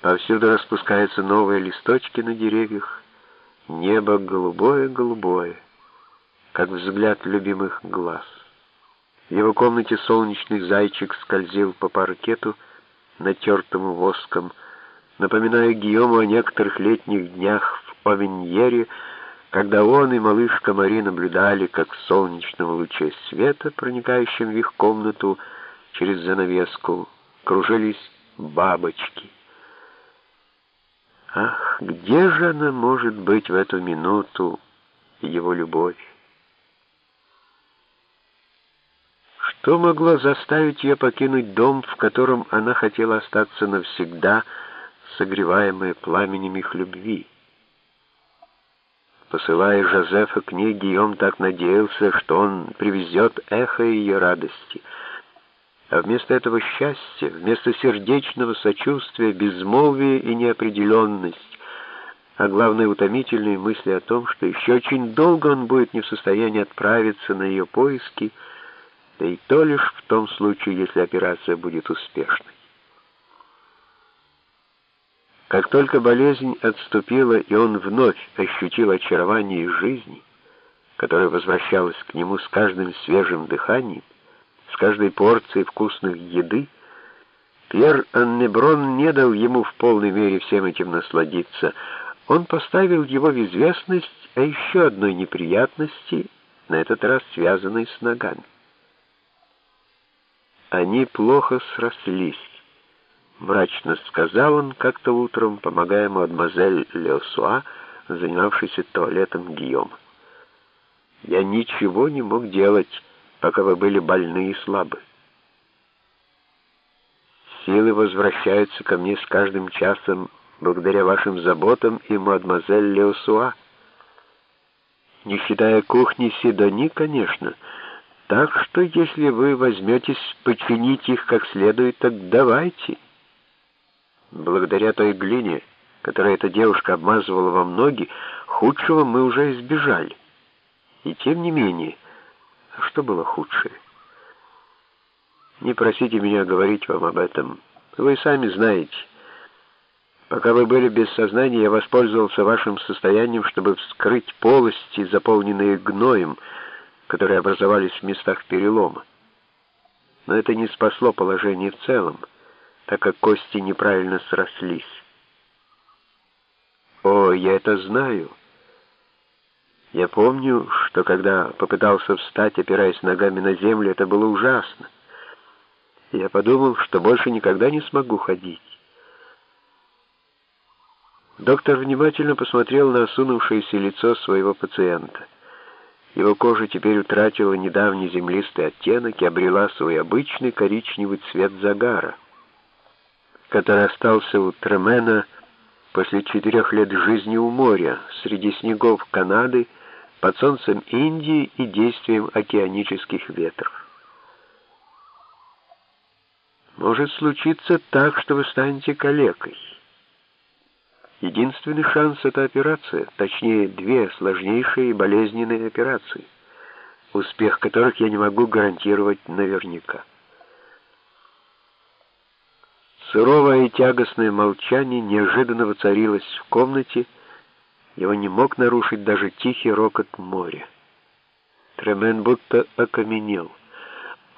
Повсюду распускаются новые листочки на деревьях. Небо голубое-голубое, как взгляд любимых глаз. В его комнате солнечный зайчик скользил по паркету, натертому воском, напоминая Гийому о некоторых летних днях в Овеньере, когда он и малышка Мари наблюдали, как в солнечном луче света, проникающем в их комнату через занавеску, кружились бабочки. Ах, где же она может быть в эту минуту, его любовь? Что могло заставить ее покинуть дом, в котором она хотела остаться навсегда, согреваемая пламенем их любви? Посылая Жозефа к ней, Гийом так надеялся, что он привезет эхо ее радости. А вместо этого счастья, вместо сердечного сочувствия, безмолвие и неопределенность, а главное утомительные мысли о том, что еще очень долго он будет не в состоянии отправиться на ее поиски, да и то лишь в том случае, если операция будет успешной. Как только болезнь отступила, и он вновь ощутил очарование жизни, которая возвращалась к нему с каждым свежим дыханием, с каждой порцией вкусной еды, Пьер Аннеброн не дал ему в полной мере всем этим насладиться. Он поставил его в известность о еще одной неприятности, на этот раз связанной с ногами. Они плохо срослись. Мрачно сказал он как-то утром, помогая мадемуазель Леосуа, занимавшейся туалетом Гийома. «Я ничего не мог делать, пока вы были больны и слабы. Силы возвращаются ко мне с каждым часом благодаря вашим заботам и мадемуазель Леосуа. Не считая кухни Сидони, конечно, так что если вы возьметесь починить их как следует, так давайте». Благодаря той глине, которой эта девушка обмазывала вам ноги, худшего мы уже избежали. И тем не менее, что было худшее? Не просите меня говорить вам об этом. Вы сами знаете. Пока вы были без сознания, я воспользовался вашим состоянием, чтобы вскрыть полости, заполненные гноем, которые образовались в местах перелома. Но это не спасло положение в целом так как кости неправильно срослись. О, я это знаю. Я помню, что когда попытался встать, опираясь ногами на землю, это было ужасно. Я подумал, что больше никогда не смогу ходить. Доктор внимательно посмотрел на осунувшееся лицо своего пациента. Его кожа теперь утратила недавний землистый оттенок и обрела свой обычный коричневый цвет загара который остался у Тремена после четырех лет жизни у моря, среди снегов Канады, под солнцем Индии и действием океанических ветров. Может случиться так, что вы станете калекой. Единственный шанс — это операция, точнее, две сложнейшие и болезненные операции, успех которых я не могу гарантировать наверняка. Суровое и тягостное молчание неожиданно воцарилось в комнате, его не мог нарушить даже тихий рокот моря. Тремен будто окаменел.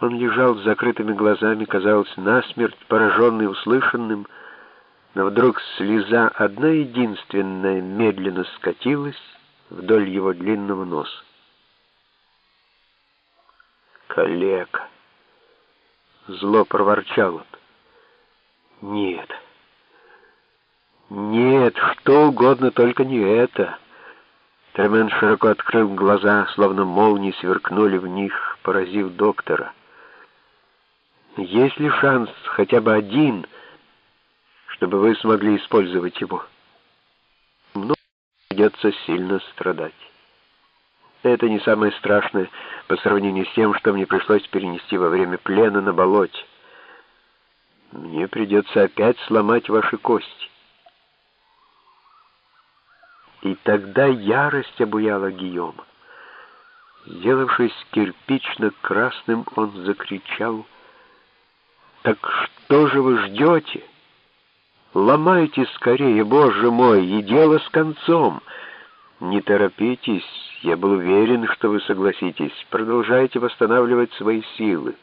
Он лежал с закрытыми глазами, казалось, насмерть пораженный услышанным, но вдруг слеза одна единственная медленно скатилась вдоль его длинного носа. «Калека!» — зло проворчал он. Нет. Нет, что угодно, только не это. Тремен широко открыл глаза, словно молнии сверкнули в них, поразив доктора. Есть ли шанс, хотя бы один, чтобы вы смогли использовать его? Ну, придется сильно страдать. Это не самое страшное по сравнению с тем, что мне пришлось перенести во время плена на болоте. Мне придется опять сломать ваши кости. И тогда ярость обуяла Гийома. Сделавшись кирпично-красным, он закричал, «Так что же вы ждете? Ломайте скорее, Боже мой, и дело с концом. Не торопитесь, я был уверен, что вы согласитесь. Продолжайте восстанавливать свои силы.